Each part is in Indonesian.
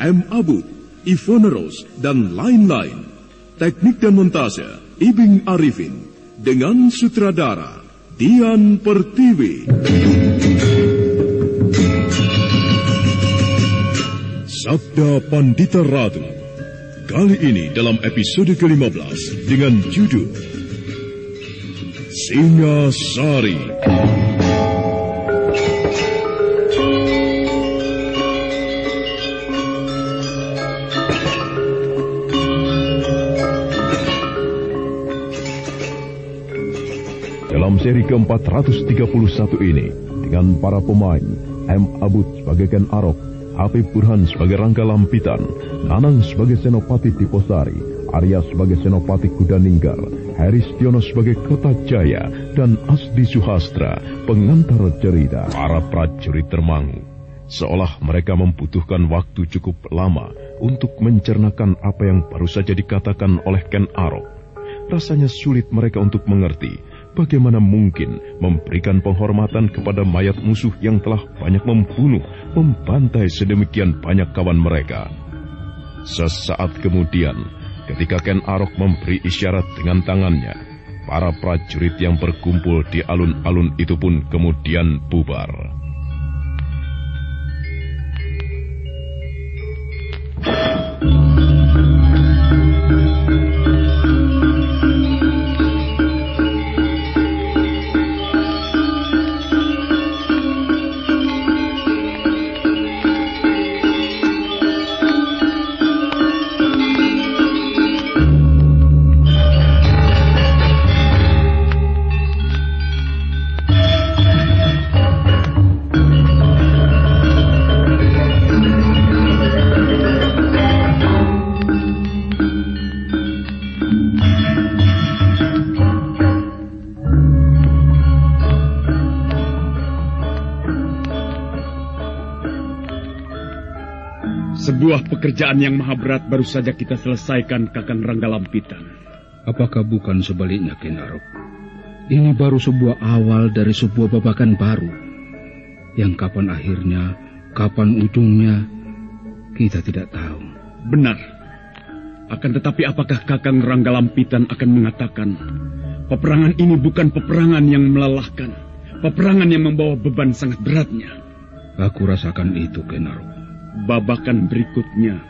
M. Abud, Ivone Rose, dan lain-lain. Teknik dan montase, Ibing Arifin. Dengan sutradara, Dian Pertiwi. Sabda Pandita Ratu. Kali ini dalam episode ke-15 dengan judul Singa Sari. Dalam seri ke-431 ini, dengan para pemain, M. Abud sebagai Ken Arok, Habib Burhan sebagai Rangga Lampitan, Nanang sebagai Senopati Tiposari, Arya sebagai Senopati Kudaninggar, Heris Tiono sebagai Kota Jaya, dan Asdi Suhastra, pengantar cerita. Para prajurit termangu, seolah mereka membutuhkan waktu cukup lama untuk mencernakan apa yang baru saja dikatakan oleh Ken Arok. Rasanya sulit mereka untuk mengerti bagaimana mungkin memberikan penghormatan kepada mayat musuh yang telah banyak membunuh, membantai sedemikian banyak kawan mereka. Sesaat kemudian, ketika Ken Arok memberi isyarat dengan tangannya, para prajurit yang berkumpul di alun-alun itu pun kemudian bubar. you Sebuah pekerjaan yang maha berat baru saja kita selesaikan Kakang Rangga Lampitan. Apakah bukan sebaliknya, Kenarok? Ini baru sebuah awal dari sebuah babakan baru. Yang kapan akhirnya, kapan ujungnya, kita tidak tahu. Benar. Akan tetapi apakah Kakang Rangga Lampitan akan mengatakan peperangan ini bukan peperangan yang melelahkan, peperangan yang membawa beban sangat beratnya? Aku rasakan itu, Kenarok. Babakan berikutnya,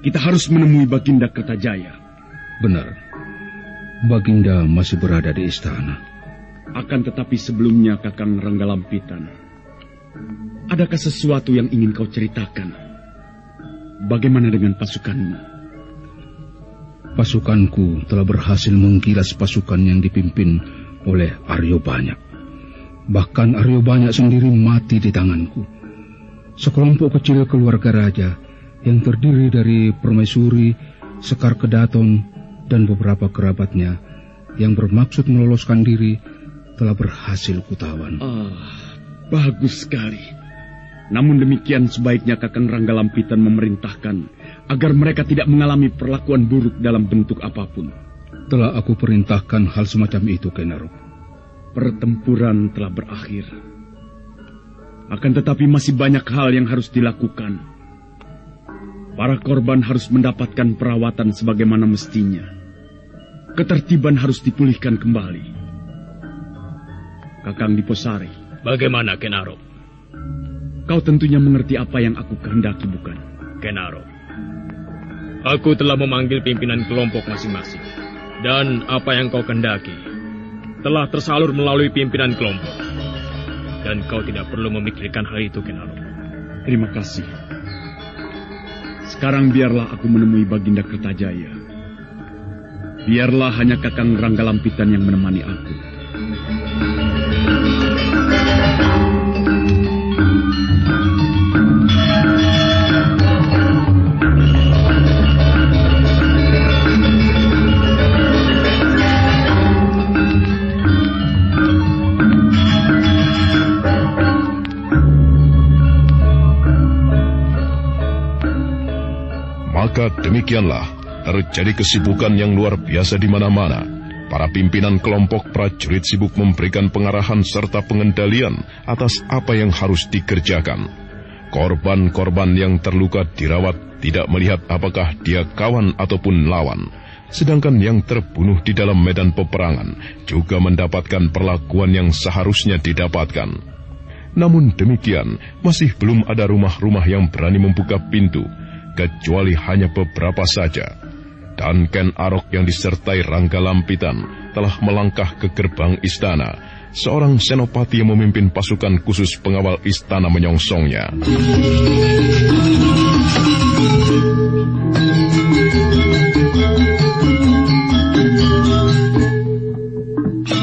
kita harus menemui Baginda Kertajaya. Benar. Baginda masih berada di istana. Akan tetapi sebelumnya Kakang Ranggalampitan, adakah sesuatu yang ingin kau ceritakan? Bagaimana dengan pasukanmu? Pasukanku telah berhasil menggilas pasukan yang dipimpin oleh Aryo Banyak. Bahkan Aryo Banyak sendiri mati di tanganku. Sekelompok kecil keluarga raja yang terdiri dari permaisuri, Sekar Kedaton, dan beberapa kerabatnya yang bermaksud meloloskan diri telah berhasil kutawan. Ah, bagus sekali. Namun demikian sebaiknya Kakang Rangga Lampitan memerintahkan agar mereka tidak mengalami perlakuan buruk dalam bentuk apa pun. Telah aku perintahkan hal semacam itu, Kenaro. Pertempuran telah berakhir. Akan tetapi masih banyak hal yang harus dilakukan. Para korban harus mendapatkan perawatan sebagaimana mestinya. Ketertiban harus dipulihkan kembali. Kakang Diposari. Bagaimana, Kenaro? Kau tentunya mengerti apa yang aku kehendaki, bukan? Kenaro. Aku telah memanggil pimpinan kelompok masing-masing. Dan apa yang kau kehendaki telah tersalur melalui pimpinan kelompok. Dan kau tidak perlu memikirkan hal itu, Kenaro. Terima kasih. Sekarang biarlah aku menemui Baginda Kertajaya. Biarlah hanya Kakang Rangga Lampitan yang menemani aku. Maka demikianlah terjadi kesibukan yang luar biasa di mana-mana. Para pimpinan kelompok prajurit sibuk memberikan pengarahan serta pengendalian atas apa yang harus dikerjakan. Korban-korban yang terluka dirawat tidak melihat apakah dia kawan ataupun lawan. Sedangkan yang terbunuh di dalam medan peperangan juga mendapatkan perlakuan yang seharusnya didapatkan. Namun demikian, masih belum ada rumah-rumah yang berani membuka pintu, kecuali hanya beberapa saja dan Ken Arok yang disertai Rangga Lampitan telah melangkah ke gerbang istana. Seorang senopati yang memimpin pasukan khusus pengawal istana menyongsongnya.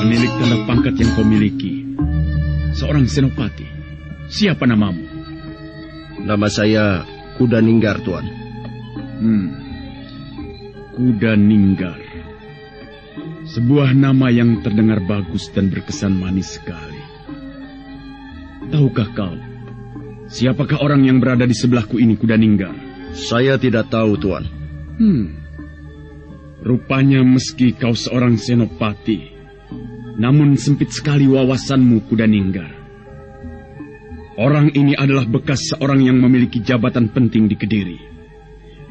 Menilik tanda pangkat yang kau miliki. Seorang senopati. Siapa namamu? Nama saya Kuda Ninggar, Tuan. Hmm, Kuda Ninggar. Sebuah nama yang terdengar bagus dan berkesan manis sekali. Tahukah kau, siapakah orang yang berada di sebelahku ini Kuda Ninggar? Saya tidak tahu, Tuan. Hmm. Rupanya meski kau seorang senopati, namun sempit sekali wawasanmu Kuda Ninggar. Orang ini adalah bekas seorang yang memiliki jabatan penting di Kediri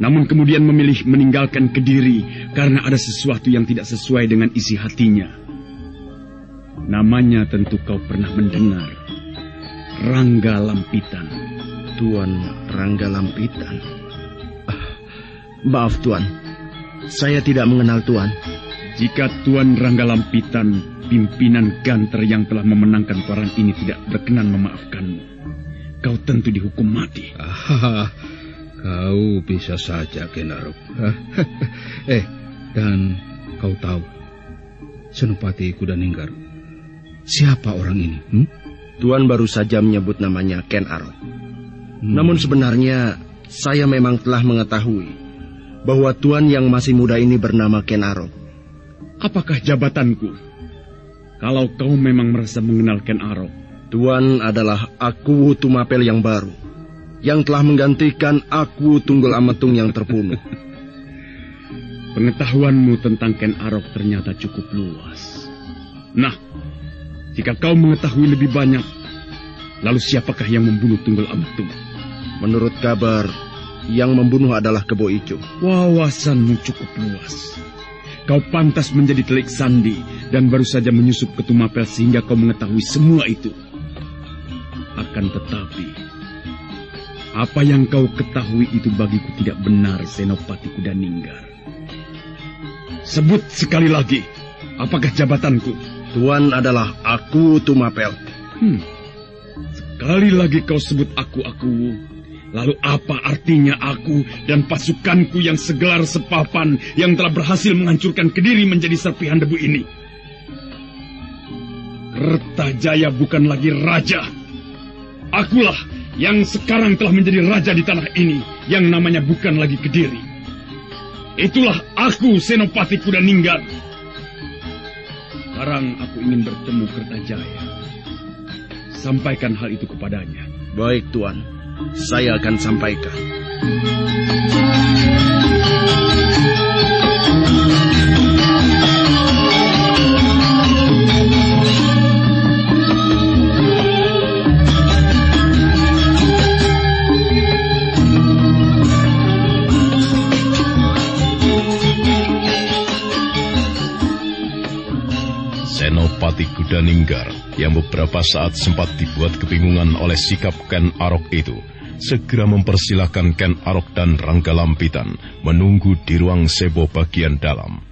namun kemudian memilih meninggalkan Kediri karena ada sesuatu yang tidak sesuai dengan isi hatinya. Namanya tentu kau pernah mendengar. Rangga Lampitan. Tuan Rangga Lampitan. Ah, maaf Tuan, saya tidak mengenal Tuan. Jika Tuan Rangga Lampitan, pimpinan Ganter yang telah memenangkan perang ini tidak berkenan memaafkanmu, kau tentu dihukum mati. Ah, Kau bisa saja, Kenarok. eh, dan kau tahu, Senopati Kuda Ninggar, siapa orang ini? Hmm? Tuan baru saja menyebut namanya Ken Arok. Hmm. Namun sebenarnya saya memang telah mengetahui bahwa Tuan yang masih muda ini bernama Ken Arok. Apakah jabatanku? Kalau kau memang merasa mengenal Ken Arok. Tuan adalah aku Tumapel yang baru yang telah menggantikan aku Tunggul Ametung yang terbunuh. Pengetahuanmu tentang Ken Arok ternyata cukup luas. Nah, jika kau mengetahui lebih banyak, lalu siapakah yang membunuh Tunggul Ametung? Menurut kabar, yang membunuh adalah Kebo Ijo. Wawasanmu cukup luas. Kau pantas menjadi telik sandi dan baru saja menyusup ke Tumapel sehingga kau mengetahui semua itu. Akan tetapi, apa yang kau ketahui itu bagiku tidak benar, Senopati Kuda Ninggar. Sebut sekali lagi, apakah jabatanku? Tuan adalah aku Tumapel. Hmm. Sekali lagi kau sebut aku-aku. Lalu apa artinya aku dan pasukanku yang segelar sepapan yang telah berhasil menghancurkan Kediri menjadi serpihan debu ini? Kertajaya bukan lagi raja. Akulah yang sekarang telah menjadi raja di tanah ini yang namanya bukan lagi Kediri. Itulah aku Senopati Kuda Ninggar. Sekarang aku ingin bertemu Kertajaya. Sampaikan hal itu kepadanya. Baik, Tuan. Saya akan sampaikan. Senopati Kuda Ninggar yang beberapa saat sempat dibuat kebingungan oleh sikap Ken Arok itu, segera mempersilahkan Ken Arok dan Rangga Lampitan menunggu di ruang sebo bagian dalam.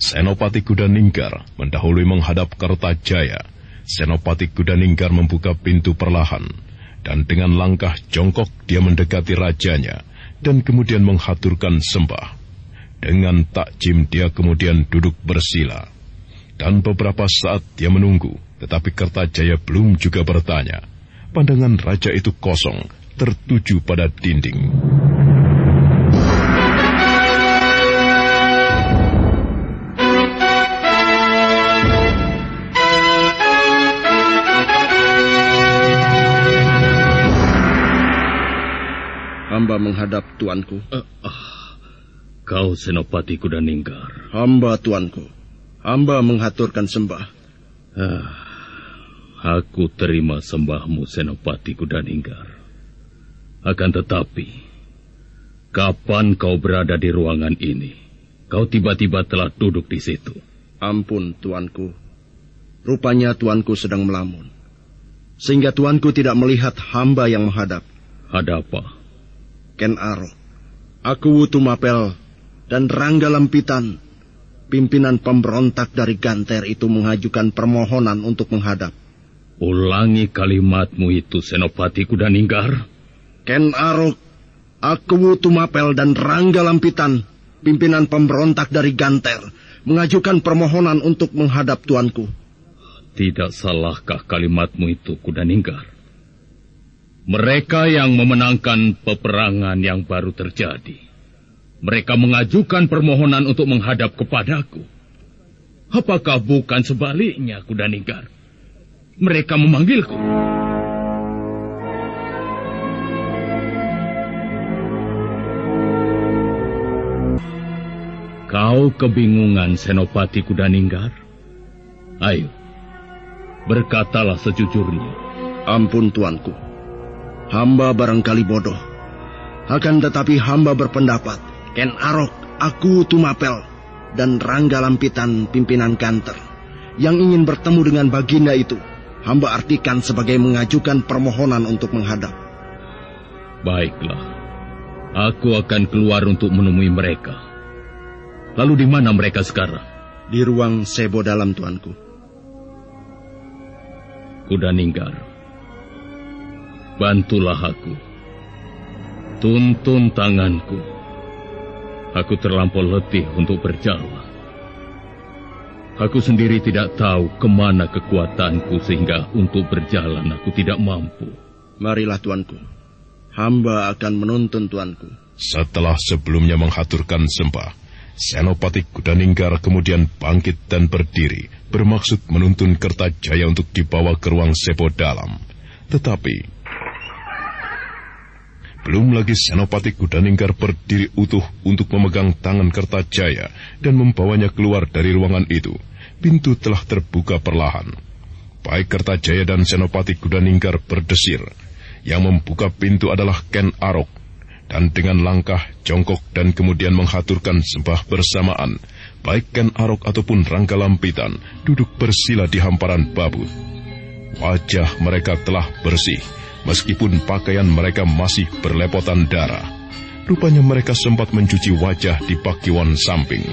Senopati Kuda Ninggar mendahului menghadap Kertajaya. Senopati Kuda Ninggar membuka pintu perlahan, dan dengan langkah jongkok dia mendekati rajanya, dan kemudian menghaturkan sembah. Dengan takjim dia kemudian duduk bersila. Dan beberapa saat dia menunggu, tetapi Kertajaya belum juga bertanya. Pandangan raja itu kosong, tertuju pada dinding. Hamba menghadap tuanku. Uh, uh, kau Senopati Kuda Ninggar. Hamba tuanku. Hamba menghaturkan sembah. Ah, aku terima sembahmu Senopati Kuda Ninggar. Akan tetapi, kapan kau berada di ruangan ini? Kau tiba-tiba telah duduk di situ. Ampun, tuanku. Rupanya tuanku sedang melamun. Sehingga tuanku tidak melihat hamba yang menghadap. Ada apa? Ken Arok, aku Wutu Mapel, dan Rangga Lempitan, pimpinan pemberontak dari Ganter itu mengajukan permohonan untuk menghadap. Ulangi kalimatmu itu, Senopati Kuda Ninggar. Ken Arok, aku Wutu Mapel dan Rangga Lampitan, pimpinan pemberontak dari Ganter, mengajukan permohonan untuk menghadap tuanku. Tidak salahkah kalimatmu itu, Kuda Ninggar? Mereka yang memenangkan peperangan yang baru terjadi. Mereka mengajukan permohonan untuk menghadap kepadaku. Apakah bukan sebaliknya, Kuda Ninggar? Mereka memanggilku. Kau kebingungan, Senopati Kuda Ninggar? Ayo, berkatalah sejujurnya. Ampun tuanku, hamba barangkali bodoh. Akan tetapi hamba berpendapat, Ken Arok, aku Tumapel, dan Rangga Lampitan pimpinan kantor, yang ingin bertemu dengan baginda itu, hamba artikan sebagai mengajukan permohonan untuk menghadap. Baiklah, aku akan keluar untuk menemui mereka. Lalu di mana mereka sekarang? Di ruang sebo dalam tuanku. Kuda Ninggar, bantulah aku. Tuntun tanganku. Aku terlampau letih untuk berjalan. Aku sendiri tidak tahu ke mana kekuatanku sehingga untuk berjalan aku tidak mampu. Marilah tuanku. Hamba akan menuntun tuanku. Setelah sebelumnya menghaturkan sembah, Senopati Kudaninggar kemudian bangkit dan berdiri, bermaksud menuntun Kertajaya untuk dibawa ke ruang sepo dalam. Tetapi... Belum lagi Senopati Kudaninggar berdiri utuh untuk memegang tangan Kertajaya dan membawanya keluar dari ruangan itu. Pintu telah terbuka perlahan. Baik Kertajaya dan Senopati Kudaninggar berdesir. Yang membuka pintu adalah Ken Arok. Dan dengan langkah, jongkok, dan kemudian menghaturkan sembah bersamaan, baik Ken Arok ataupun Rangga Lampitan duduk bersila di hamparan babut. Wajah mereka telah bersih, meskipun pakaian mereka masih berlepotan darah. Rupanya mereka sempat mencuci wajah di pakiwan samping.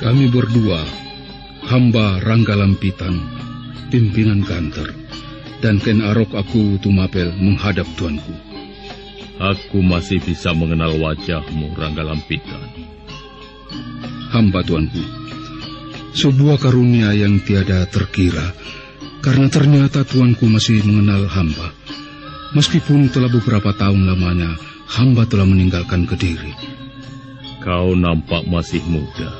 Kami berdua, hamba Rangga Lampitan, pimpinan kantor, dan Ken Arok aku Tumapel menghadap tuanku. Aku masih bisa mengenal wajahmu, Rangga Lampitan. Hamba tuanku, sebuah karunia yang tiada terkira, karena ternyata tuanku masih mengenal hamba. Meskipun telah beberapa tahun lamanya, hamba telah meninggalkan Kediri. Kau nampak masih muda.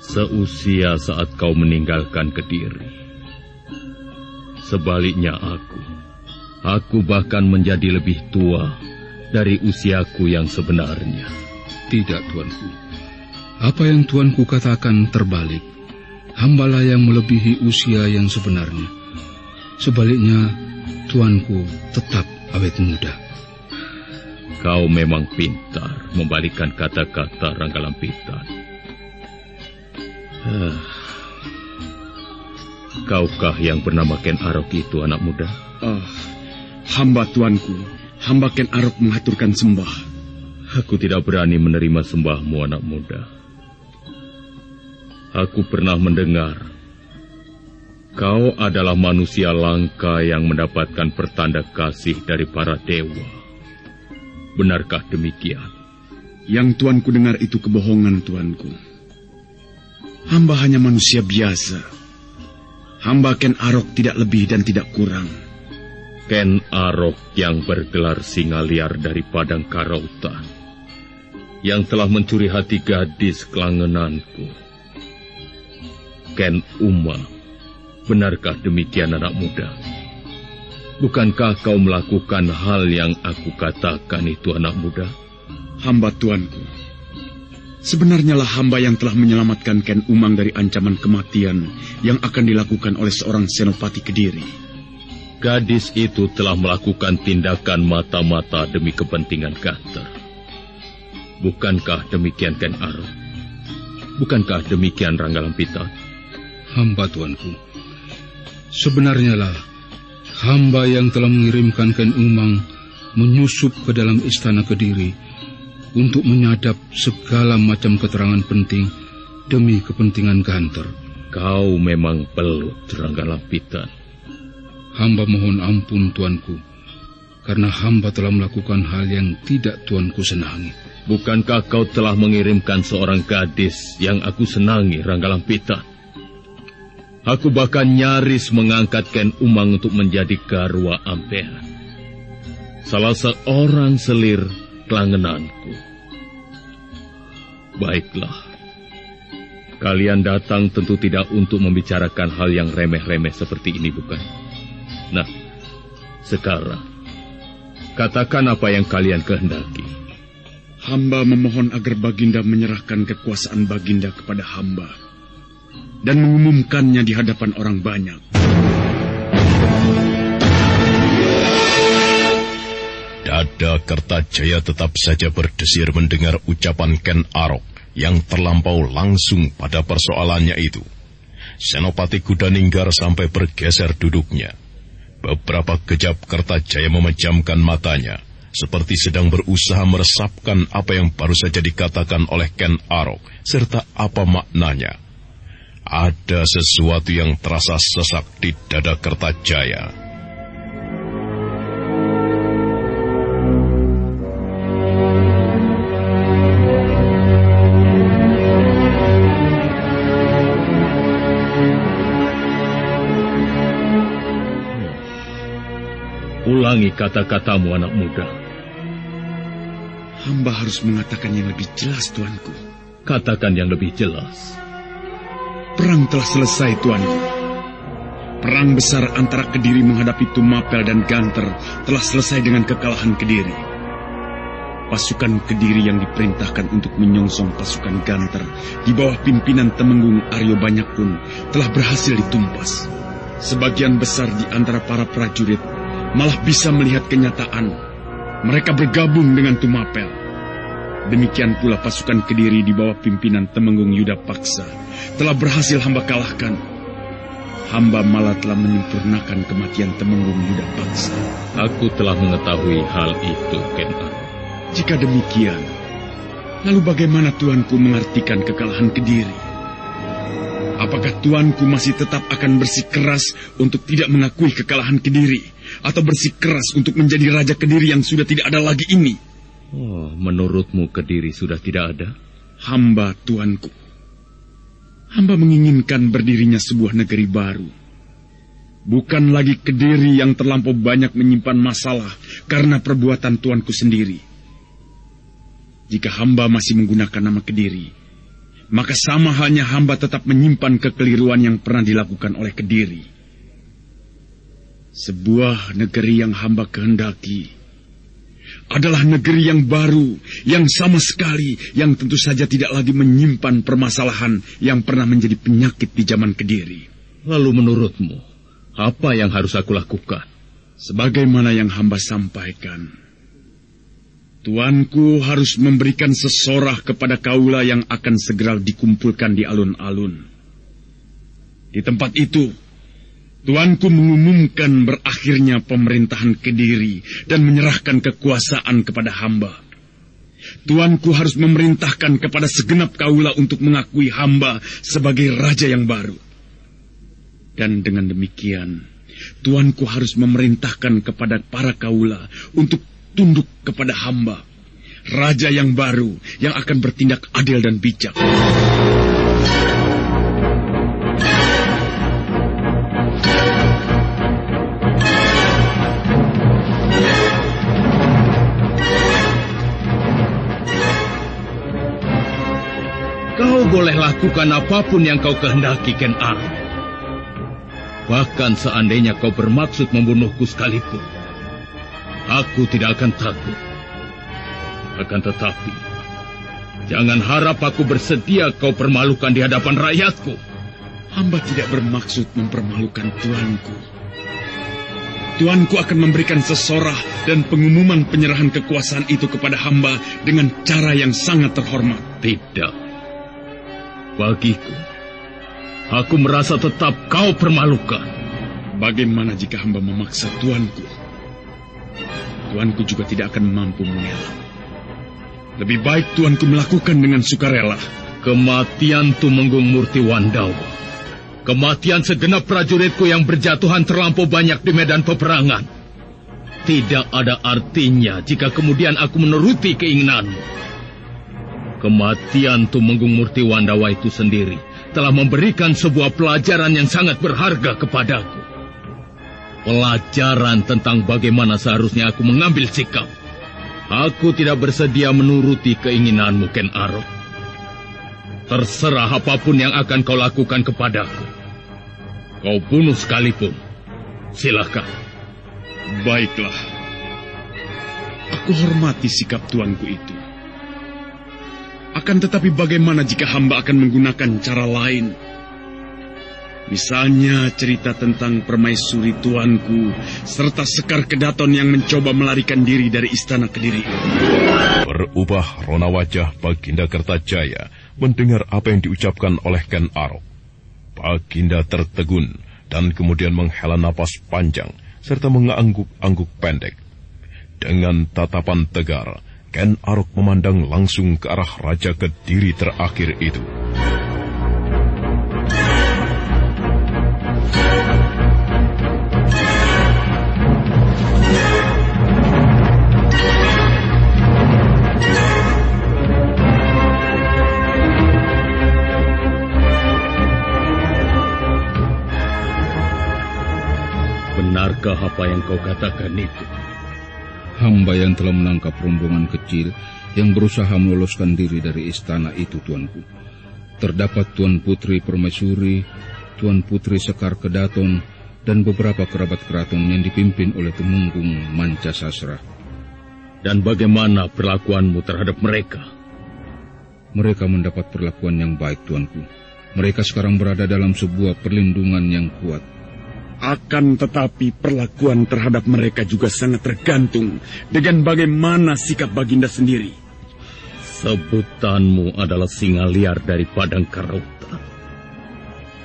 Seusia saat kau meninggalkan Kediri. Sebaliknya aku, Aku bahkan menjadi lebih tua dari usiaku yang sebenarnya. Tidak, tuanku. Apa yang tuanku katakan terbalik. Hambalah yang melebihi usia yang sebenarnya. Sebaliknya, tuanku tetap awet muda. Kau memang pintar membalikkan kata-kata Rangga Lampitan. Ah. Kaukah yang bernama Ken Arok itu anak muda? Oh, Hamba tuanku, hamba Ken Arok mengaturkan sembah. Aku tidak berani menerima sembahmu anak muda. Aku pernah mendengar kau adalah manusia langka yang mendapatkan pertanda kasih dari para dewa. Benarkah demikian? Yang tuanku dengar itu kebohongan tuanku. Hamba hanya manusia biasa. Hamba Ken Arok tidak lebih dan tidak kurang. Ken Arok yang bergelar singa liar dari padang karautan, yang telah mencuri hati gadis kelangenanku. Ken Uma, benarkah demikian anak muda? Bukankah kau melakukan hal yang aku katakan itu anak muda? Hamba tuanku, sebenarnya lah hamba yang telah menyelamatkan Ken Umang dari ancaman kematian yang akan dilakukan oleh seorang senopati Kediri. Gadis itu telah melakukan tindakan mata-mata demi kepentingan Gunter. Bukankah demikian Ken Arok? Bukankah demikian Rangga Lampita? Hamba tuanku, sebenarnya lah hamba yang telah mengirimkan Ken Umang menyusup ke dalam istana Kediri untuk menyadap segala macam keterangan penting demi kepentingan Gunter. Kau memang pelut, Rangga Lampitan. Hamba mohon ampun tuanku, karena hamba telah melakukan hal yang tidak tuanku senangi. Bukankah kau telah mengirimkan seorang gadis yang aku senangi, Rangga Lampita? Aku bahkan nyaris mengangkat Ken Umang untuk menjadi garwa ampean. Salah seorang selir kelangenanku. Baiklah. Kalian datang tentu tidak untuk membicarakan hal yang remeh-remeh seperti ini, bukan? Nah, sekarang, katakan apa yang kalian kehendaki. Hamba memohon agar Baginda menyerahkan kekuasaan Baginda kepada hamba dan mengumumkannya di hadapan orang banyak. Dada Kertajaya tetap saja berdesir mendengar ucapan Ken Arok yang terlampau langsung pada persoalannya itu. Senopati Kudaninggar sampai bergeser duduknya. Beberapa kejap Kertajaya memejamkan matanya, seperti sedang berusaha meresapkan apa yang baru saja dikatakan oleh Ken Arok, serta apa maknanya. Ada sesuatu yang terasa sesak di dada Kertajaya. Ulangi kata-katamu anak muda. Hamba harus mengatakan yang lebih jelas, Tuanku. Katakan yang lebih jelas. Perang telah selesai, Tuanku. Perang besar antara Kediri menghadapi Tumapel dan Ganter telah selesai dengan kekalahan Kediri. Pasukan Kediri yang diperintahkan untuk menyongsong pasukan Ganter di bawah pimpinan Temenggung Aryo Banyak pun telah berhasil ditumpas. Sebagian besar di antara para prajurit malah bisa melihat kenyataan. Mereka bergabung dengan Tumapel. Demikian pula pasukan Kediri di bawah pimpinan Temenggung Yuda Paksa telah berhasil hamba kalahkan. Hamba malah telah menyempurnakan kematian Temenggung Yuda Paksa. Aku telah mengetahui hal itu, Ken Jika demikian, lalu bagaimana Tuanku mengartikan kekalahan Kediri? Apakah Tuanku masih tetap akan bersikeras untuk tidak mengakui kekalahan Kediri? Atau bersikeras untuk menjadi Raja Kediri yang sudah tidak ada lagi ini? Oh, menurutmu Kediri sudah tidak ada? Hamba Tuanku. Hamba menginginkan berdirinya sebuah negeri baru. Bukan lagi Kediri yang terlampau banyak menyimpan masalah karena perbuatan tuanku sendiri. Jika hamba masih menggunakan nama Kediri, maka sama halnya hamba tetap menyimpan kekeliruan yang pernah dilakukan oleh Kediri. Sebuah negeri yang hamba kehendaki adalah negeri yang baru, yang sama sekali, yang tentu saja tidak lagi menyimpan permasalahan yang pernah menjadi penyakit di zaman Kediri. Lalu menurutmu, apa yang harus aku lakukan? Sebagaimana yang hamba sampaikan, Tuanku harus memberikan sesorah kepada kaula yang akan segera dikumpulkan di alun-alun. Di tempat itu, Tuanku mengumumkan berakhirnya pemerintahan Kediri dan menyerahkan kekuasaan kepada hamba. Tuanku harus memerintahkan kepada segenap kaula untuk mengakui hamba sebagai raja yang baru. Dan dengan demikian, Tuanku harus memerintahkan kepada para kaula untuk tunduk kepada hamba, raja yang baru yang akan bertindak adil dan bijak. Boleh lakukan apa pun yang kau kehendaki, Ken Ar. Bahkan seandainya kau bermaksud membunuhku sekalipun, aku tidak akan takut. Akan tetapi, jangan harap aku bersedia kau permalukan di hadapan rakyatku. Hamba tidak bermaksud mempermalukan tuanku. Tuanku akan memberikan sesorah dan pengumuman penyerahan kekuasaan itu kepada hamba dengan cara yang sangat terhormat. Tidak. Bagiku, aku merasa tetap kau permalukan. Bagaimana jika hamba memaksa tuanku? Tuanku juga tidak akan mampu mengelak. Lebih baik tuanku melakukan dengan sukarela. Kematian Tumenggung Murti Wandawa. Kematian segenap prajuritku yang berjatuhan terlampau banyak di medan peperangan. Tidak ada artinya jika kemudian aku menuruti keinginanmu. Kematian Tumenggung Murti Wandawa itu sendiri telah memberikan sebuah pelajaran yang sangat berharga kepadaku. Pelajaran tentang bagaimana seharusnya aku mengambil sikap. Aku tidak bersedia menuruti keinginanmu, Ken Arok. Terserah apa pun yang akan kau lakukan kepadaku. Kau bunuh sekalipun. Silakan. Baiklah. Aku hormati sikap tuanku itu. Akan tetapi bagaimana jika hamba akan menggunakan cara lain? Misalnya cerita tentang permaisuri tuanku, serta Sekar Kedaton yang mencoba melarikan diri dari istana Kediri. Berubah rona wajah Baginda Kertajaya mendengar apa yang diucapkan oleh Ken Arok. Baginda tertegun dan kemudian menghela napas panjang serta mengangguk-angguk pendek. Dengan tatapan tegar, Ken Arok memandang langsung ke arah Raja Kediri terakhir itu. Benarkah apa yang kau katakan itu? Hamba yang telah menangkap rombongan kecil yang berusaha meloloskan diri dari istana itu, Tuanku. Terdapat Tuan Putri Permaisuri, Tuan Putri Sekar Kedaton, dan beberapa kerabat keraton yang dipimpin oleh Temunggung Manca Sasra. Dan bagaimana perlakuanmu terhadap mereka? Mereka mendapat perlakuan yang baik, Tuanku. Mereka sekarang berada dalam sebuah perlindungan yang kuat. Akan tetapi perlakuan terhadap mereka juga sangat tergantung dengan bagaimana sikap Baginda sendiri. Sebutanmu adalah singa liar dari padang karauta.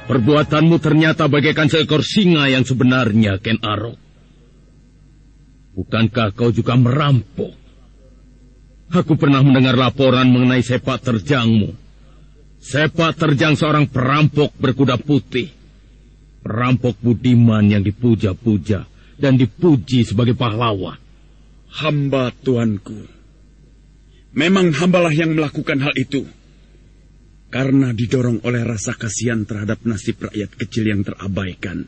Perbuatanmu ternyata bagaikan seekor singa yang sebenarnya, Ken Arok. Bukankah kau juga merampok? Aku pernah mendengar laporan mengenai sepak terjangmu. Sepak terjang seorang perampok berkuda putih. Perampok budiman yang dipuja-puja dan dipuji sebagai pahlawan. Hamba tuanku. Memang hambalah yang melakukan hal itu. Karena didorong oleh rasa kasihan terhadap nasib rakyat kecil yang terabaikan.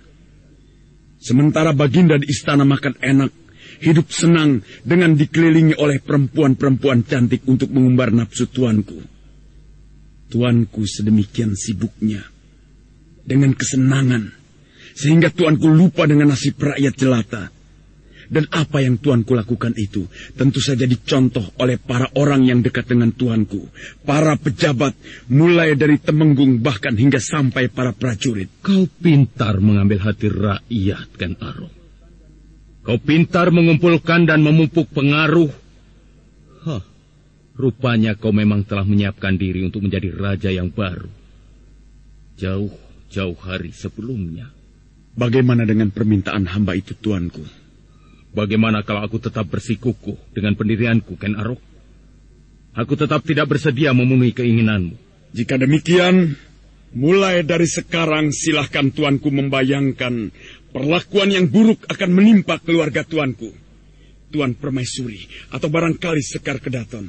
Sementara baginda di istana makan enak, hidup senang dengan dikelilingi oleh perempuan-perempuan cantik untuk mengumbar nafsu tuanku. Tuanku sedemikian sibuknya dengan kesenangan sehingga tuanku lupa dengan nasib rakyat jelata. Dan apa yang tuanku lakukan itu tentu saja dicontoh oleh para orang yang dekat dengan tuanku. Para pejabat, mulai dari temenggung bahkan hingga sampai para prajurit. Kau pintar mengambil hati rakyat, kan Aro. Kau pintar mengumpulkan dan memupuk pengaruh. Hah, rupanya kau memang telah menyiapkan diri untuk menjadi raja yang baru. Jauh-jauh hari sebelumnya. Bagaimana dengan permintaan hamba itu, tuanku? Bagaimana kalau aku tetap bersikukuh dengan pendirianku, Ken Arok? Aku tetap tidak bersedia memenuhi keinginanmu. Jika demikian, mulai dari sekarang silahkan tuanku membayangkan perlakuan yang buruk akan menimpa keluarga tuanku. Tuan Permaisuri atau barangkali Sekar Kedaton.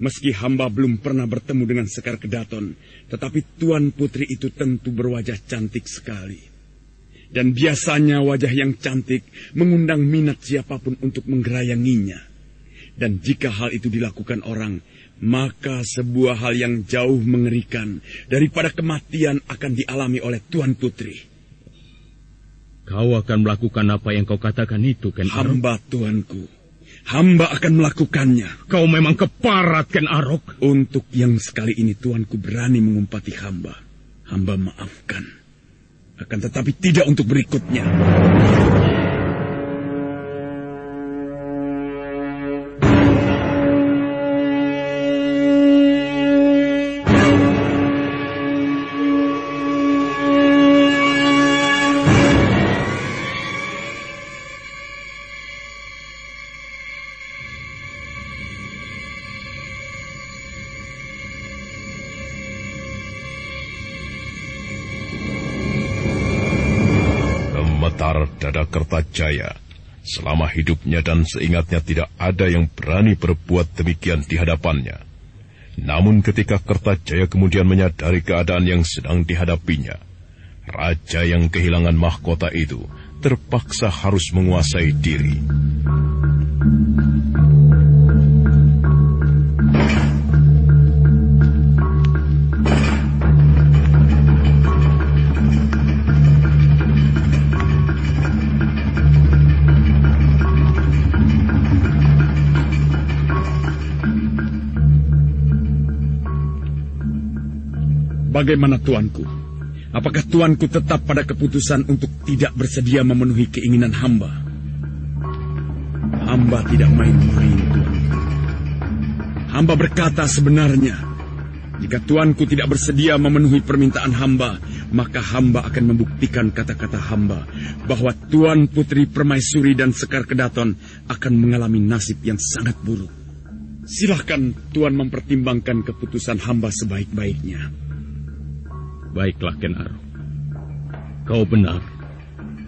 Meski hamba belum pernah bertemu dengan Sekar Kedaton, tetapi Tuan Putri itu tentu berwajah cantik sekali. Dan biasanya wajah yang cantik mengundang minat siapa pun untuk menggerayanginya. Dan jika hal itu dilakukan orang, maka sebuah hal yang jauh mengerikan daripada kematian akan dialami oleh Tuan Putri. Kau akan melakukan apa yang kau katakan itu, Ken Arok? Hamba Tuanku. Hamba akan melakukannya. Kau memang keparat, Ken Arok. Untuk yang sekali ini Tuanku berani mengumpati hamba. Hamba maafkan. Akan tetapi tidak untuk berikutnya. Jaya. Selama hidupnya dan seingatnya tidak ada yang berani berbuat demikian di hadapannya. Namun ketika Kertajaya kemudian menyadari keadaan yang sedang dihadapinya, raja yang kehilangan mahkota itu terpaksa harus menguasai diri. Bagaimana tuanku? Apakah tuanku tetap pada keputusan untuk tidak bersedia memenuhi keinginan hamba? Hamba tidak main-main, tuanku. Hamba berkata sebenarnya, jika tuanku tidak bersedia memenuhi permintaan hamba, maka hamba akan membuktikan kata-kata hamba bahwa Tuan Putri Permaisuri dan Sekar Kedaton akan mengalami nasib yang sangat buruk. Silahkan Tuan mempertimbangkan keputusan hamba sebaik-baiknya. Baiklah, Ken Arok. Kau benar.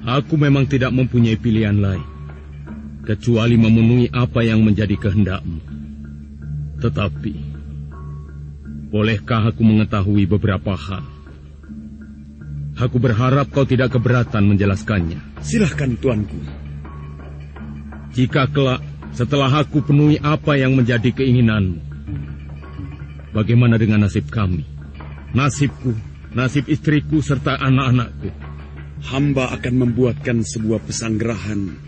Aku memang tidak mempunyai pilihan lain. Kecuali memenuhi apa yang menjadi kehendakmu. Tetapi, bolehkah aku mengetahui beberapa hal? Aku berharap kau tidak keberatan menjelaskannya. Silahkan, tuanku. Jika kelak Setelah aku penuhi apa yang menjadi keinginanmu, bagaimana dengan nasib kami? Nasibku, nasib istriku, serta anak-anakku. Hamba akan membuatkan sebuah pesanggerahan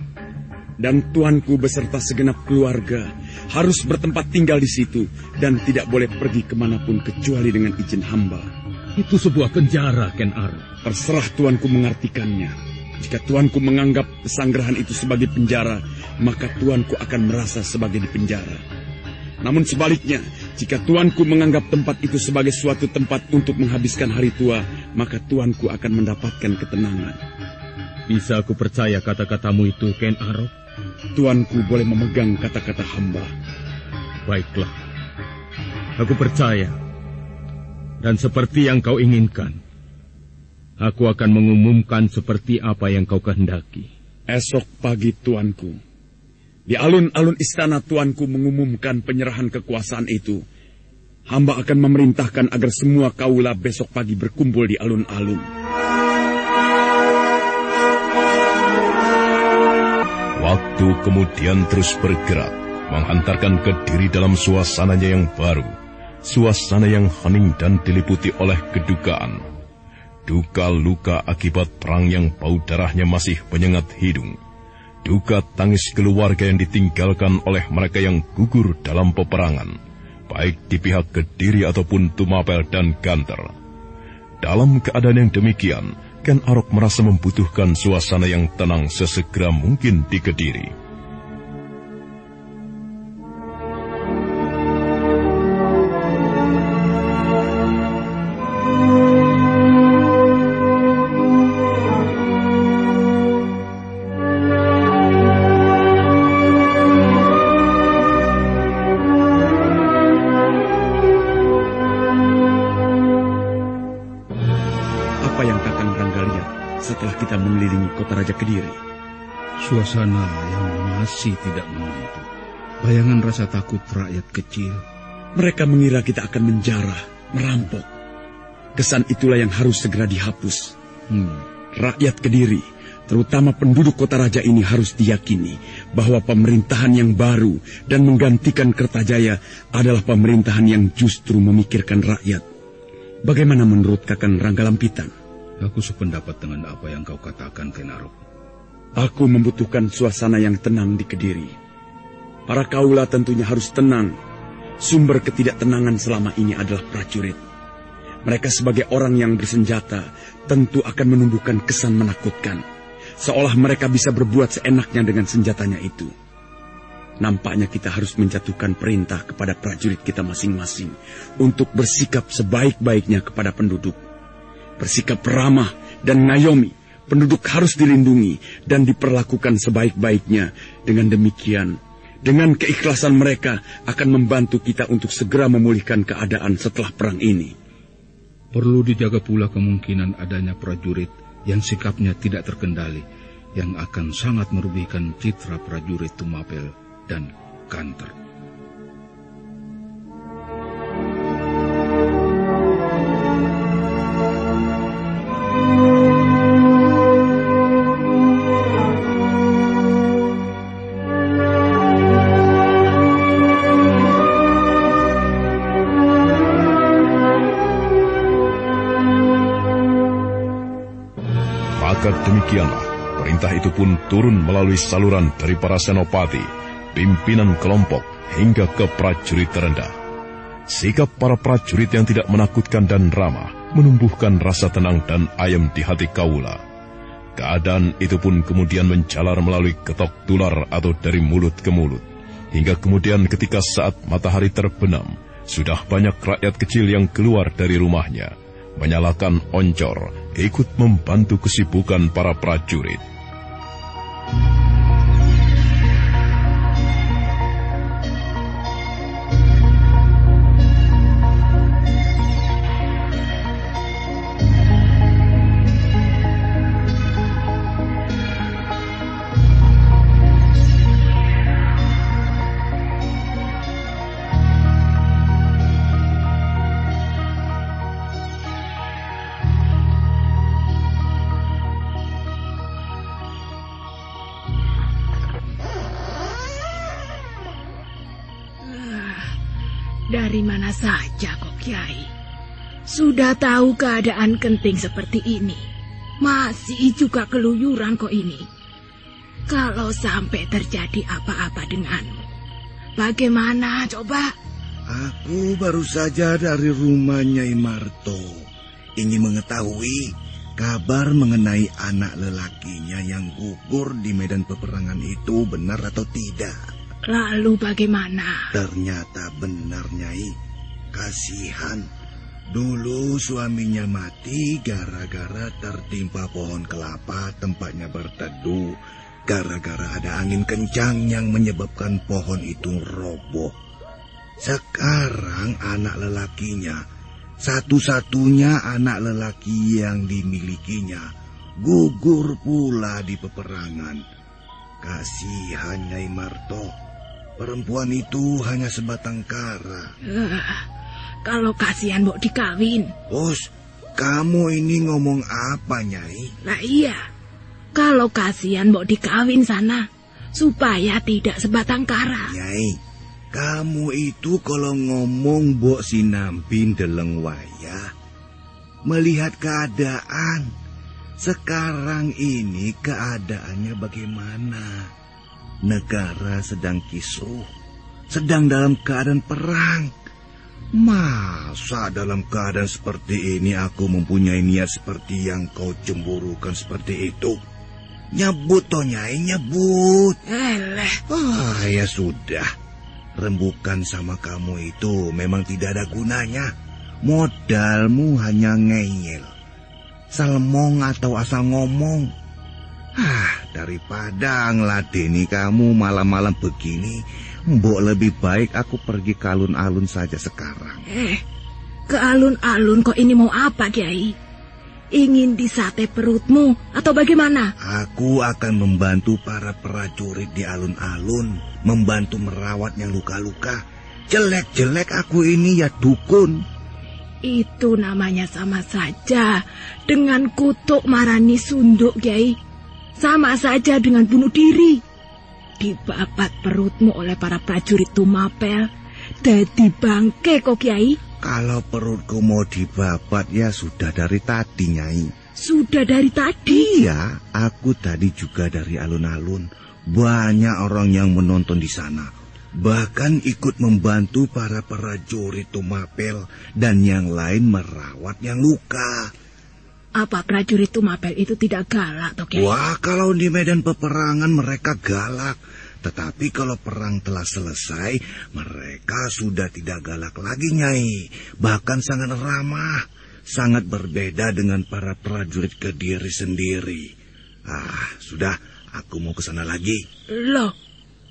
dan tuanku beserta segenap keluarga harus bertempat tinggal di situ dan tidak boleh pergi ke mana pun kecuali dengan izin hamba. Itu sebuah penjara, Ken Ar. Terserah tuanku mengartikannya. Jika tuanku menganggap pesanggerahan itu sebagai penjara, maka tuanku akan merasa sebagai di penjara. Namun sebaliknya, jika tuanku menganggap tempat itu sebagai suatu tempat untuk menghabiskan hari tua, maka tuanku akan mendapatkan ketenangan. Bisa aku percaya kata-katamu itu, Ken Arok? Tuanku boleh memegang kata-kata hamba. Baiklah. Aku percaya. Dan seperti yang kau inginkan, aku akan mengumumkan seperti apa yang kau kehendaki. Esok pagi tuanku, di alun-alun istana tuanku mengumumkan penyerahan kekuasaan itu. Hamba akan memerintahkan agar semua kaula besok pagi berkumpul di alun-alun. Waktu kemudian terus bergerak, menghantarkan ke diri dalam suasananya yang baru, suasana yang hening dan diliputi oleh kedukaan. Duka luka akibat perang yang bau darahnya masih menyengat hidung. Duka tangis keluarga yang ditinggalkan oleh mereka yang gugur dalam peperangan, baik di pihak Kediri ataupun Tumapel dan Ganter. Dalam keadaan yang demikian, Ken Arok merasa membutuhkan suasana yang tenang sesegera mungkin di Kediri. Masih tidak menentu. Bayangan rasa takut rakyat kecil. Mereka mengira kita akan menjarah, merampok. Kesan itulah yang harus segera dihapus. Hmm. Rakyat Kediri, terutama penduduk kota raja ini harus diyakini bahwa pemerintahan yang baru dan menggantikan Kertajaya adalah pemerintahan yang justru memikirkan rakyat. Bagaimana menurut Kakang Rangga Lampitan? Aku sependapat dengan apa yang kau katakan, Kenarok. Aku membutuhkan suasana yang tenang di Kediri. Para kaula tentunya harus tenang. Sumber ketidaktenangan selama ini adalah prajurit. Mereka sebagai orang yang bersenjata tentu akan menumbuhkan kesan menakutkan. Seolah mereka bisa berbuat seenaknya dengan senjatanya itu. Nampaknya kita harus menjatuhkan perintah kepada prajurit kita masing-masing untuk bersikap sebaik-baiknya kepada penduduk. Bersikap ramah dan ngayomi penduduk harus dilindungi dan diperlakukan sebaik-baiknya. Dengan demikian, dengan keikhlasan mereka akan membantu kita untuk segera memulihkan keadaan setelah perang ini. Perlu dijaga pula kemungkinan adanya prajurit yang sikapnya tidak terkendali, yang akan sangat merugikan citra prajurit Tumapel dan Kanter. Demikianlah, perintah itu pun turun melalui saluran dari para senopati, pimpinan kelompok, hingga ke prajurit terendah. Sikap para prajurit yang tidak menakutkan dan ramah menumbuhkan rasa tenang dan ayam di hati Kaula. Keadaan itu pun kemudian menjalar melalui ketok tular atau dari mulut ke mulut. Hingga kemudian ketika saat matahari terbenam, sudah banyak rakyat kecil yang keluar dari rumahnya, menyalakan oncor, ikut membantu kesibukan para prajurit. Sudah tahu keadaan genting seperti ini. Masih juga keluyuran kok ini. Kalau sampai terjadi apa-apa denganmu, bagaimana coba? Aku baru saja dari rumahnya Imarto. Ingin mengetahui kabar mengenai anak lelakinya yang gugur di medan peperangan itu benar atau tidak. Lalu bagaimana? Ternyata benar, Nyai. Kasihan. Dulu suaminya mati gara-gara tertimpa pohon kelapa tempatnya berteduh. Gara-gara ada angin kencang yang menyebabkan pohon itu roboh. Sekarang anak lelakinya, satu-satunya anak lelaki yang dimilikinya, gugur pula di peperangan. Kasihan Nyai Marto. Perempuan itu hanya sebatang kara. Uh, kalau kasihan mau dikawin. Bos, kamu ini ngomong apa, Nyai? Lah iya, kalau kasihan mau dikawin sana, supaya tidak sebatang kara. Nyai, kamu itu kalau ngomong Mbok Sinampin deleng waya, melihat keadaan, sekarang ini keadaannya bagaimana? negara sedang kisruh, sedang dalam keadaan perang. Masa dalam keadaan seperti ini aku mempunyai niat seperti yang kau cemburukan seperti itu? Nyebut toh nyai, nyebut. Eleh. Ah, ya sudah. Rembukan sama kamu itu memang tidak ada gunanya. Modalmu hanya ngeyel. Salmong atau asal ngomong. Ah, daripada ngeladeni kamu malam-malam begini, mbok lebih baik aku pergi ke alun-alun saja sekarang. Eh, ke alun-alun kok ini mau apa, Kiai? Ingin disate perutmu atau bagaimana? Aku akan membantu para prajurit di alun-alun, membantu merawat yang luka-luka. Jelek-jelek aku ini ya dukun. Itu namanya sama saja dengan kutuk marani sunduk, Kiai. Sama saja dengan bunuh diri. Dibabat perutmu oleh para prajurit Tumapel. Dadi bangke kok, Kiai. Kalau perutku mau dibabat ya sudah dari tadi, Nyai. Sudah dari tadi? Iya, aku tadi juga dari alun-alun. Banyak orang yang menonton di sana. Bahkan ikut membantu para prajurit Tumapel dan yang lain merawat yang luka. Apa prajurit Tumapel itu tidak galak, Kiai? Wah, kalau di medan peperangan mereka galak. Tetapi kalau perang telah selesai, mereka sudah tidak galak lagi, Nyai. Bahkan sangat ramah. Sangat berbeda dengan para prajurit Kediri sendiri. Ah, sudah, aku mau ke sana lagi. Loh,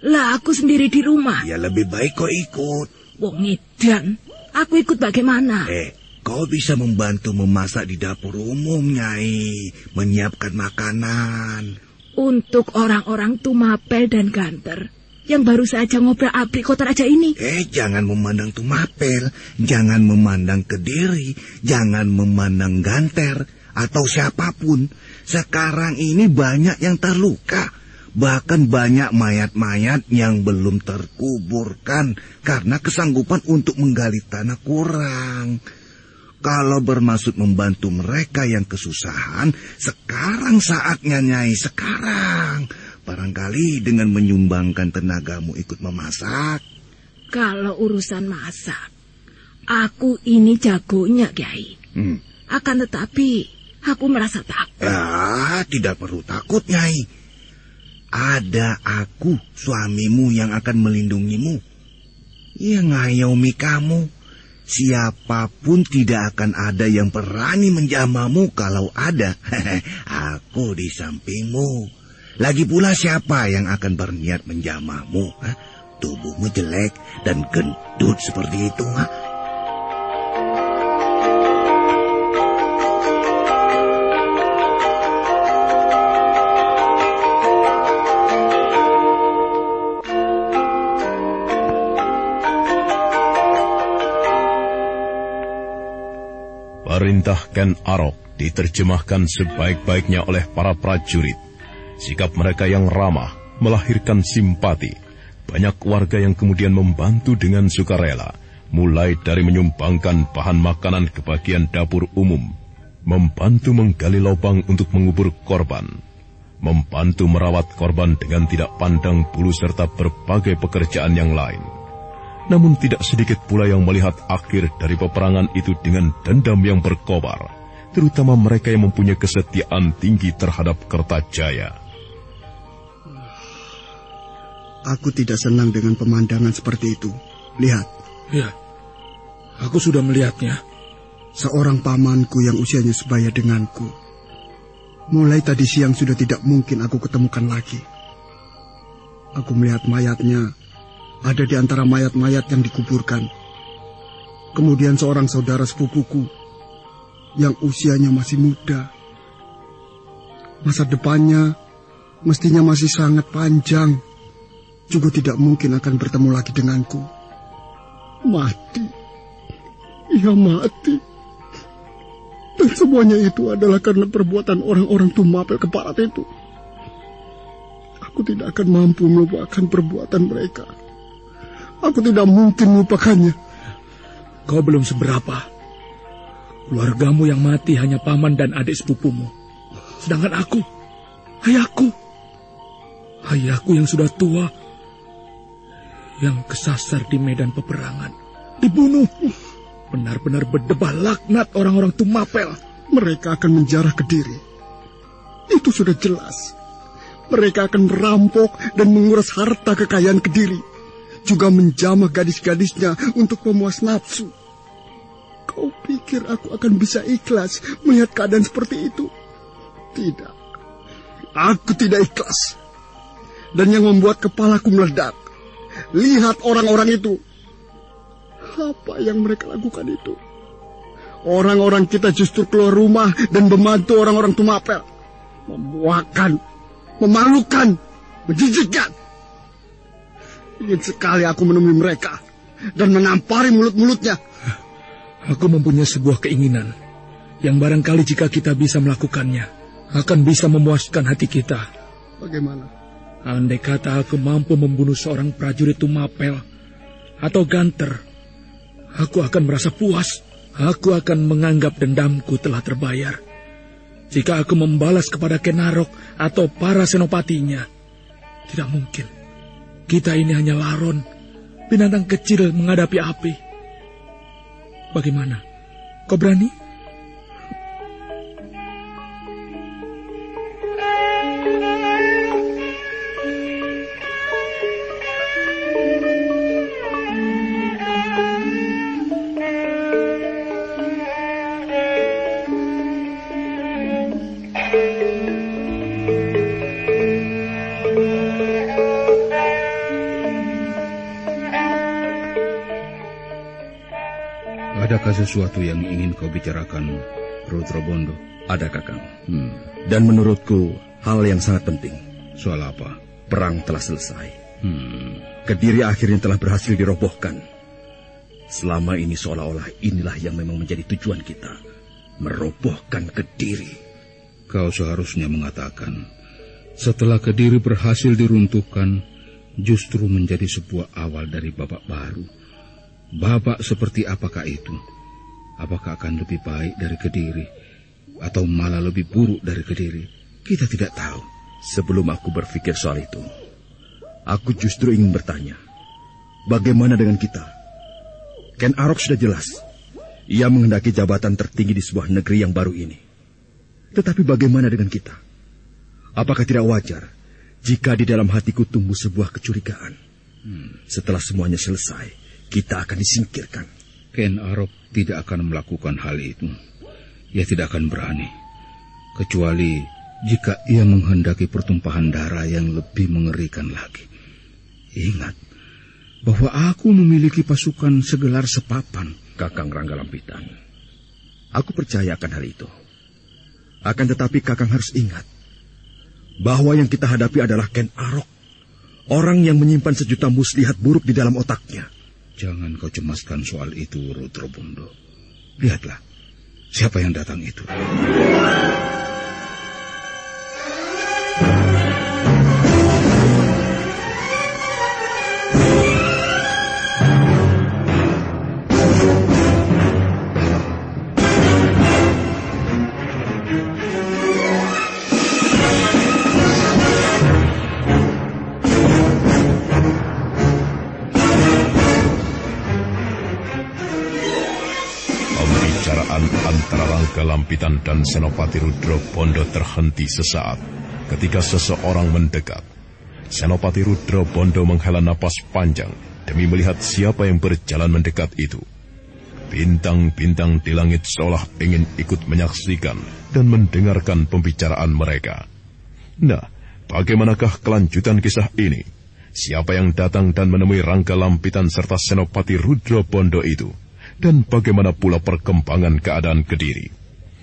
lah aku sendiri di rumah. Ya lebih baik kau ikut. Wong Idan, aku ikut bagaimana? Eh, Kau bisa membantu memasak di dapur umum, Nyai. Menyiapkan makanan. Untuk orang-orang Tumapel dan Ganter yang baru saja ngobrol abrik kota raja ini. Eh, jangan memandang Tumapel, jangan memandang Kediri, jangan memandang Ganter, atau siapa pun. Sekarang ini banyak yang terluka. Bahkan banyak mayat-mayat yang belum terkuburkan karena kesanggupan untuk menggali tanah kurang. Kalau bermaksud membantu mereka yang kesusahan, sekarang saatnya Nyai, sekarang. Barangkali dengan menyumbangkan tenagamu ikut memasak. Kalau urusan masak, aku ini jagonya, Kiai. Hmm. Akan tetapi, aku merasa takut. Ya, tidak perlu takut, Nyai. Ada aku, suamimu yang akan melindungimu. Yang ngayomi kamu Siapa pun tidak akan ada yang berani menjamamu kalau ada. Aku di sampingmu. Lagi pula siapa yang akan berniat menjamamu? Tubuhmu jelek dan gendut seperti itu. Ha? Perintah Ken Arok diterjemahkan sebaik-baiknya oleh para prajurit. Sikap mereka yang ramah melahirkan simpati. Banyak warga yang kemudian membantu dengan sukarela mulai dari menyumbangkan bahan makanan ke bagian dapur umum, membantu menggali lubang untuk mengubur korban, membantu merawat korban dengan tidak pandang bulu serta berbagai pekerjaan yang lain. Namun tidak sedikit pula yang melihat akhir dari peperangan itu dengan dendam yang berkobar, terutama mereka yang mempunyai kesetiaan tinggi terhadap Kertajaya. Aku tidak senang dengan pemandangan seperti itu. Lihat. Ya, aku sudah melihatnya. Seorang pamanku yang usianya sebaya denganku. Mulai tadi siang sudah tidak mungkin aku ketemukan lagi. Aku melihat mayatnya ada di antara mayat-mayat yang dikuburkan. Kemudian seorang saudara sepupuku yang usianya masih muda. Masa depannya mestinya masih sangat panjang. Juga tidak mungkin akan bertemu lagi denganku. Mati. Ia mati. Dan semuanya itu adalah karena perbuatan orang-orang tumapel keparat itu. Aku tidak akan mampu melupakan perbuatan mereka. Aku tidak mungkin melupakannya. Kau belum seberapa. Keluargamu yang mati hanya paman dan adik sepupumu. Sedangkan aku, ayahku, ayahku yang sudah tua, yang kesasar di medan peperangan, dibunuh. Benar-benar berdebah laknat orang-orang Tumapel. Mereka akan menjarah ke diri. Itu sudah jelas. Mereka akan merampok dan menguras harta kekayaan Kediri juga menjamah gadis-gadisnya untuk memuas nafsu. Kau pikir aku akan bisa ikhlas melihat keadaan seperti itu? Tidak. Aku tidak ikhlas. Dan yang membuat kepalaku meledak. Lihat orang-orang itu. Apa yang mereka lakukan itu? Orang-orang kita justru keluar rumah dan membantu orang-orang Tumapel. Memuakan, memalukan, menjijikkan. Ingin sekali aku menemui mereka dan menampari mulut-mulutnya. Aku mempunyai sebuah keinginan yang barangkali jika kita bisa melakukannya akan bisa memuaskan hati kita. Bagaimana? Andai kata aku mampu membunuh seorang prajurit Tumapel atau Ganter, aku akan merasa puas. Aku akan menganggap dendamku telah terbayar. Jika aku membalas kepada Kenarok atau para senopatinya, tidak mungkin. Kita ini hanya laron, binatang kecil menghadapi api. Bagaimana? Kau berani? Sesuatu yang ingin kau bicarakan, Bondo? Ada, Kakang. Hmm. Dan menurutku, hal yang sangat penting. Soal apa? Perang telah selesai. Hmm. Kediri akhirnya telah berhasil dirobohkan. Selama ini seolah-olah inilah yang memang menjadi tujuan kita. Merobohkan Kediri. Kau seharusnya mengatakan, setelah Kediri berhasil diruntuhkan, justru menjadi sebuah awal dari babak baru. Babak seperti apakah itu? Apakah akan lebih baik dari Kediri atau malah lebih buruk dari Kediri? Kita tidak tahu. Sebelum aku berpikir soal itu, aku justru ingin bertanya, bagaimana dengan kita? Ken Arok sudah jelas, ia menghendaki jabatan tertinggi di sebuah negeri yang baru ini. Tetapi bagaimana dengan kita? Apakah tidak wajar jika di dalam hatiku tumbuh sebuah kecurigaan? Hmm. Setelah semuanya selesai, kita akan disingkirkan. Ken Arok tidak akan melakukan hal itu. Ia tidak akan berani. Kecuali jika ia menghendaki pertumpahan darah yang lebih mengerikan lagi. Ingat bahwa aku memiliki pasukan segelar sepapan. Kakang Rangga Lampitan. Aku percaya akan hal itu. Akan tetapi Kakang harus ingat bahwa yang kita hadapi adalah Ken Arok. Orang yang menyimpan sejuta muslihat buruk di dalam otaknya. Jangan kau cemaskan soal itu, Rutrobundo. Lihatlah, siapa yang datang itu. Lampitan dan Senopati Rudro Bondo terhenti sesaat ketika seseorang mendekat. Senopati Rudro Bondo menghela napas panjang demi melihat siapa yang berjalan mendekat itu. Bintang-bintang di langit seolah ingin ikut menyaksikan dan mendengarkan pembicaraan mereka. Nah, bagaimanakah kelanjutan kisah ini? Siapa yang datang dan menemui Rangga Lampitan serta Senopati Rudro Bondo itu? Dan bagaimana pula perkembangan keadaan Kediri?